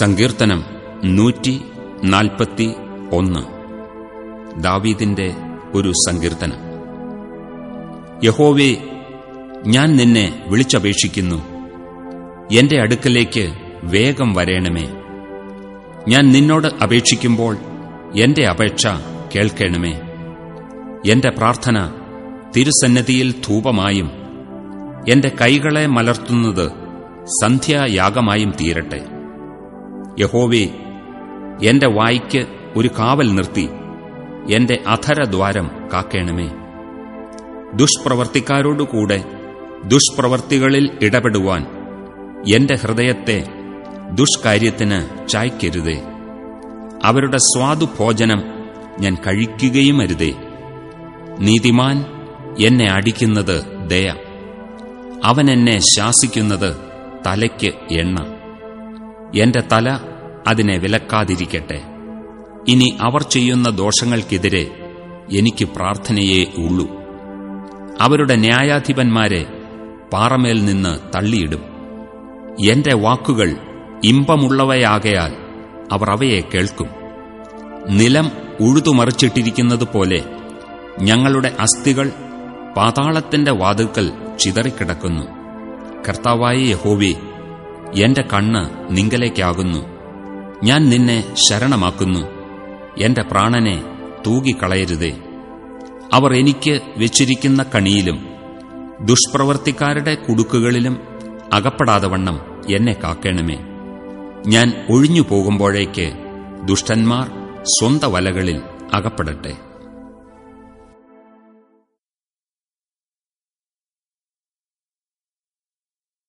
സങ്കീർത്തനം നൂറ്റി നാൽപ്പത്തി ഒന്ന് ദാവീദിന്റെ ഒരു സങ്കീർത്തനം. യഹോവേ ഞാൻ നിന്നെ വിളിച്ചപേക്ഷിക്കുന്നു. എന്റെ അടുക്കലേക്ക് വേഗം വരേണമേ. ഞാൻ നിന്നോട് അപേക്ഷിക്കുമ്പോൾ എന്റെ അപേക്ഷ കേൾക്കണമേ. എന്റെ പ്രാർത്ഥന തിരുസന്നതിയിൽ ധൂപമായും എന്റെ കൈകളെ മലർത്തുന്നത് സന്ധ്യായാഗമായും തീരട്ടെ. യഹോവേ എന്റെ വായിക്ക് ഒരു കാവൽ നിർത്തി എന്റെ അധരദ്വാരം കാക്കേണമേ. ദുഷ്പ്രവർത്തിക്കാരോടുകൂടെ ദുഷ്പ്രവർത്തികളിൽ ഇടപെടുവാൻ എന്റെ ഹൃദയത്തെ ദുഷ്കാര്യത്തിന് ചായ്ക്കരുതേ. അവരുടെ സ്വാദുഭോജനം ഞാൻ കഴിക്കുകയും അരുതേ നീതിമാൻ എന്നെ അടിക്കുന്നത് ദയ അവൻ എന്നെ ശാസിക്കുന്നത് തലയ്ക്ക് എണ്ണ. എന്റെ തല അതിനെ വിലക്കാതിരിക്കട്ടെ. ഇനി അവർ ചെയ്യുന്ന ദോഷങ്ങൾക്കെതിരെ എനിക്ക് പ്രാർത്ഥനയേ ഉള്ളൂ. അവരുടെ ന്യായാധിപന്മാരെ പാറമേൽ നിന്ന് തള്ളിയിടും. എന്റെ വാക്കുകൾ ഇമ്പമുള്ളവയാകയാൽ അവർ അവയെ കേൾക്കും. നിലം ഉഴുതുമറിച്ചിട്ടിരിക്കുന്നതുപോലെ ഞങ്ങളുടെ അസ്ഥികൾ പാതാളത്തിന്റെ വാതുക്കൽ ചിതറിക്കിടക്കുന്നു. കർത്താവായി യഹോവേ എന്റെ കണ്ണ് നിങ്കലേക്കാകുന്നു. ഞാൻ നിന്നെ ശരണമാക്കുന്നു. എന്റെ പ്രാണനെ തൂകിക്കളയരുതേ. അവർ എനിക്ക് വെച്ചിരിക്കുന്ന കണിയിലും ദുഷ്പ്രവർത്തിക്കാരുടെ കുടുക്കുകളിലും അകപ്പെടാതെ എന്നെ കാക്കണമേ. ഞാൻ ഒഴിഞ്ഞു പോകുമ്പോഴേക്ക് ദുഷ്ടന്മാർ സ്വന്ത വലകളിൽ അകപ്പെടട്ടെ.